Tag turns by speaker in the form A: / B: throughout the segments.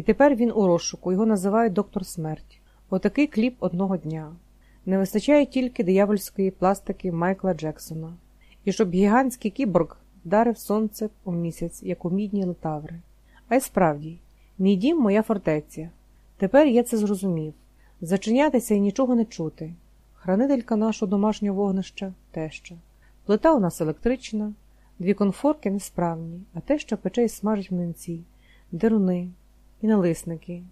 A: І тепер він у розшуку, його називають доктор смерть. Отакий кліп одного дня. Не вистачає тільки диявольської пластики Майкла Джексона. І щоб гігантський кіборг вдарив сонце у місяць, як у мідні летаври. А й справді, мій дім моя фортеця. Тепер я це зрозумів зачинятися і нічого не чути. Хранителька нашого домашнього вогнища теща. Плита у нас електрична, дві конфорки несправні, а те, що пече і смажить млинці, деруни і налисники.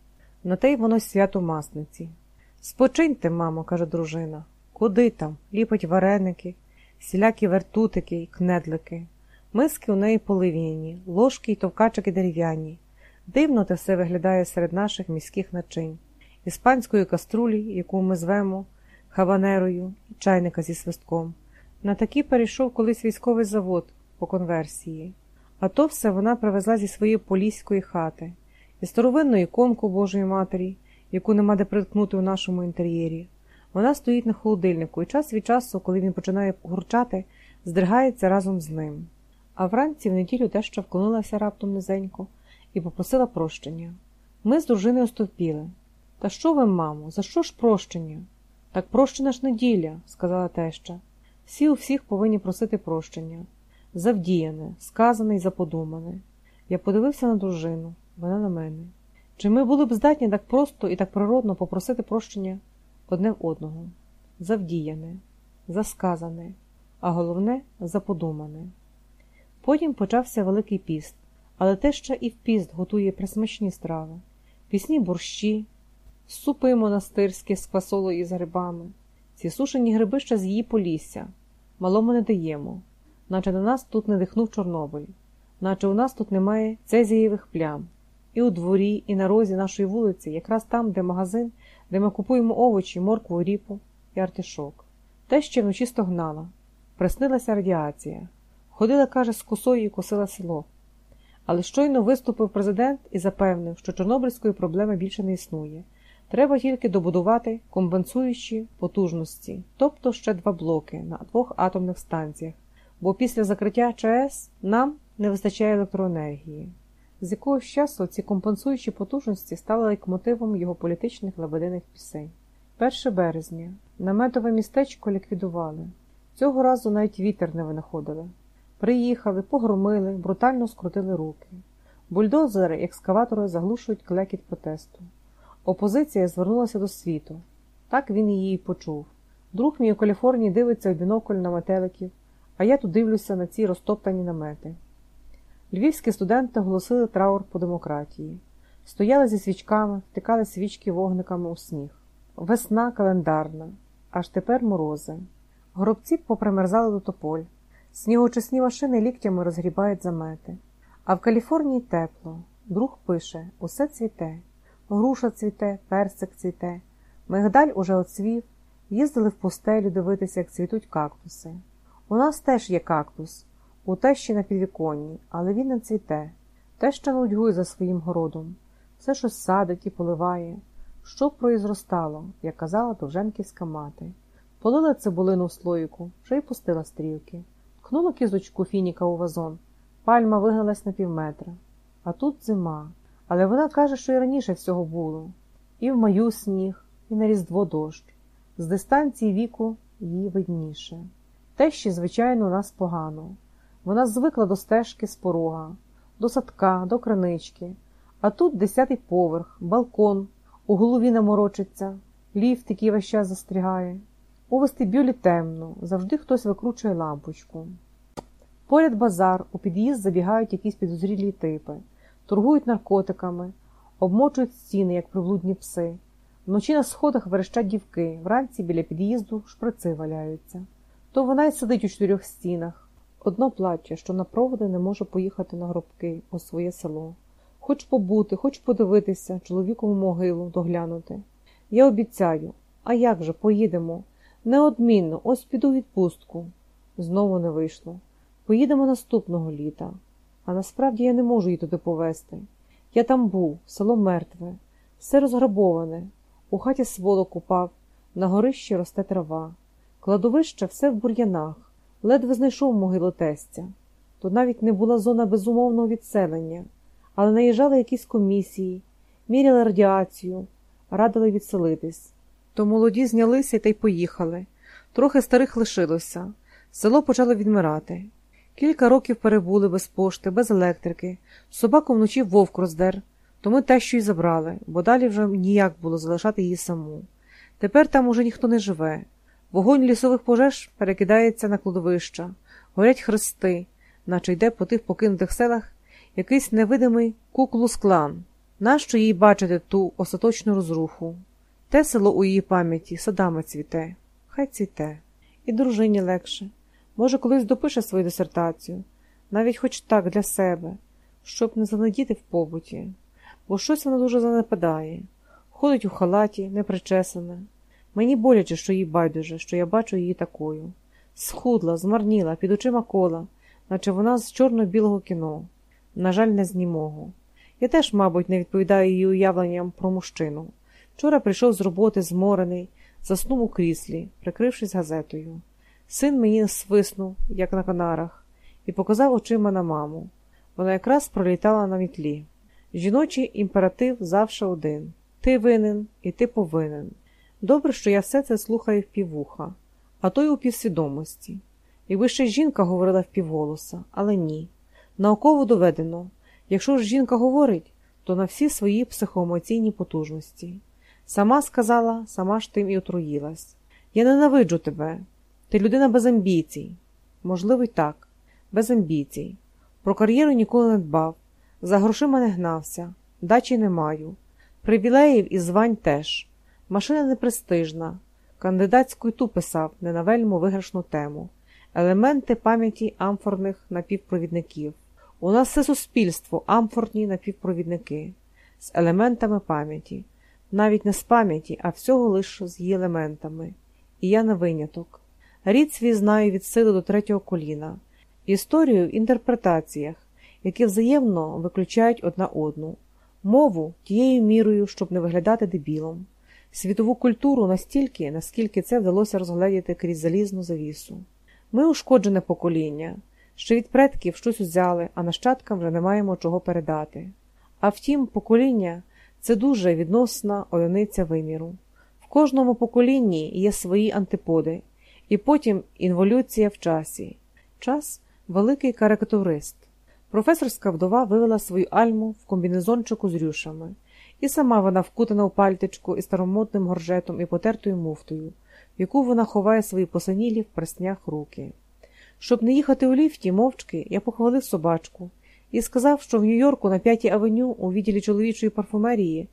A: На те й воно свято масниці. Спочиньте, мамо, каже дружина. Куди там? Ліпить вареники, сілякі вертутики й кнедлики. Миски у неї полив'яні, ложки й товкачики дерев'яні. Дивно те все виглядає серед наших міських начинь, іспанської каструлі, яку ми звемо хаванерою, і чайника зі свистком. На такі перейшов колись військовий завод по конверсії, а то все вона привезла зі своєї поліської хати, і старовинну іконку Божої Матері, яку нема де приткнути у нашому інтер'єрі. Вона стоїть на холодильнику і час від часу, коли він починає гурчати, здригається разом з ним. А вранці в неділю дещо вклонилася раптом низенько і попросила прощення. Ми з дружиною стовпіли. Та що ви, мамо, за що ж прощення? Так прощена ж неділя, сказала теща. Всі у всіх повинні просити прощення. Завдіяне, сказане і заподумане. Я подивився на дружину, вона на мене. Чи ми були б здатні так просто і так природно попросити прощення одне в одного? Завдіяне, засказане, а головне заподумане. Потім почався Великий піст, але те ще і в піст готує присмачні страви, пісні борщі, супи монастирські з квасолою і з грибами. Ці сушені гриби ще з її полісся. Малому не даємо, наче на нас тут не дихнув Чорнобиль, наче у нас тут немає цезієвих плям. І у дворі, і на розі нашої вулиці, якраз там, де магазин, де ми купуємо овочі, моркву, ріпу і артишок. Те ще вночі стогнала. Приснилася радіація. Ходила, каже, з косою і косила село. Але щойно виступив президент і запевнив, що Чорнобильської проблеми більше не існує. Треба тільки добудувати компенсуючі потужності, тобто ще два блоки на двох атомних станціях, бо після закриття ЧАЕС нам не вистачає електроенергії. З якогось часу ці компенсуючі потужності стали лейкмотивом його політичних лебединих пісень. 1 березня наметове містечко ліквідували. Цього разу навіть вітер не винаходили. Приїхали, погромили, брутально скрутили руки. Бульдозери і екскаватори заглушують клекіт протесту. Опозиція звернулася до світу. Так він її почув. Друг мій у Каліфорнії дивиться в бінокль на метеликів, а я тут дивлюся на ці розтоптані намети. Львівські студенти оголосили траур по демократії. Стояли зі свічками, втикали свічки вогниками у сніг. Весна календарна, аж тепер морози. Горобці попримерзали до тополь. Снігочисні машини ліктями розгрібають замети. А в Каліфорнії тепло. Друг пише усе цвіте. Груша цвіте, персик цвіте. Мигдаль уже оцвів, їздили в пустелю дивитися, як цвітуть кактуси. У нас теж є кактус, у тещі на підвіконні, але він не цвіте. Теща нудьгує за своїм городом. Все щось садить і поливає. Що произростало, як казала довженківська мати. Полила цибулину в слоїку, вже й пустила стрілки. Ткнула кізочку фініка у вазон. Пальма вигналась на півметра. А тут зима. Але вона каже, що і раніше всього було. І в маю сніг, і на різдво дощ. З дистанції віку їй видніше. Тещі, звичайно, у нас погано. Вона звикла до стежки з порога, до садка, до кринички. А тут десятий поверх, балкон, у голові наморочиться, ліфт, який весь час застрягає. У вестибюлі темно, завжди хтось викручує лампочку. Поряд базар, у під'їзд забігають якісь підозрілі типи, торгують наркотиками, обмочують стіни, як приблудні пси. Вночі на сходах верещать дівки, вранці біля під'їзду шприци валяються. То вона й сидить у чотирьох стінах. Одно плаче, що на проводи не може поїхати на гробки у своє село. Хоч побути, хоч подивитися, чоловікову могилу доглянути. Я обіцяю, а як же, поїдемо? Неодмінно, ось піду відпустку. Знову не вийшло. Поїдемо наступного літа. А насправді я не можу її туди повезти. Я там був, село мертве, все розграбоване, у хаті сволок упав, на горищі росте трава. Кладовище все в бур'янах, ледве знайшов могилу тестя. Тут навіть не була зона безумовного відселення, але наїжджали якісь комісії, міряли радіацію, радили відселитись. То молоді знялися та й поїхали. Трохи старих лишилося. Село почало відмирати. Кілька років перебули без пошти, без електрики. Собаку вночі вовк роздер, то ми те, що й забрали, бо далі вже ніяк було залишати її саму. Тепер там уже ніхто не живе. Вогонь лісових пожеж перекидається на кладовища, горять хрести, наче йде по тих покинутих селах якийсь невидимий куклус-клан. Нащо їй бачити ту остаточну розруху? Те село у її пам'яті садами цвіте, хай цвіте. І дружині легше. Може, колись допише свою дисертацію, навіть хоч так для себе, щоб не занедіти в побуті, бо щось вона дуже занепадає, ходить у халаті, непричесане. Мені боляче, що їй байдуже, що я бачу її такою. Схудла, змарніла, під очима кола, наче вона з чорно-білого кіно, на жаль, не з німого. Я теж, мабуть, не відповідаю її уявленням про мужчину. Вчора прийшов з роботи зморений, заснув у кріслі, прикрившись газетою. Син мені свиснув, як на канарах, і показав очима на маму. Вона якраз пролітала на мітлі. Жіночий імператив завше один ти винен і ти повинен. Добре, що я все це слухаю впівуха, а то й у півсвідомості. Якби ще жінка говорила впівголоса, але ні. Науково доведено якщо ж жінка говорить, то на всі свої психоемоційні потужності. Сама сказала, сама ж тим і отруїлась. Я ненавиджу тебе. Ти людина без амбіцій. Можливо, й так, без амбіцій. Про кар'єру ніколи не дбав, за грошима не гнався, дачі не маю. Привілеїв і звань теж. Машина непрестижна, кандидатську й ту писав не на вельму виграшну тему, елементи пам'яті амфорних напівпровідників. У нас все суспільство, амфорні напівпровідники, з елементами пам'яті, навіть не з пам'яті, а всього лише з її елементами. І я не виняток. Рід свій знаю від сили до третього коліна, історію в інтерпретаціях, які взаємно виключають одна одну, мову тією мірою, щоб не виглядати дебілом, світову культуру настільки, наскільки це вдалося розгледіти крізь залізну завісу. Ми ушкоджене покоління, що від предків щось узяли, а нащадкам вже не маємо чого передати. А втім, покоління це дуже відносна одиниця виміру. В кожному поколінні є свої антиподи, і потім інволюція в часі. Час великий карикатурист. Професорська вдова вивела свою альму в комбінезончику з рюшами, і сама вона вкутана в пальтичку із старомодним горжетом і потертою муфтою, в яку вона ховає свої посанілі в перснях руки. Щоб не їхати у ліфті мовчки, я похвалив собачку і сказав, що в Нью-Йорку на п'ятій авеню у відділі чоловічої парфумерії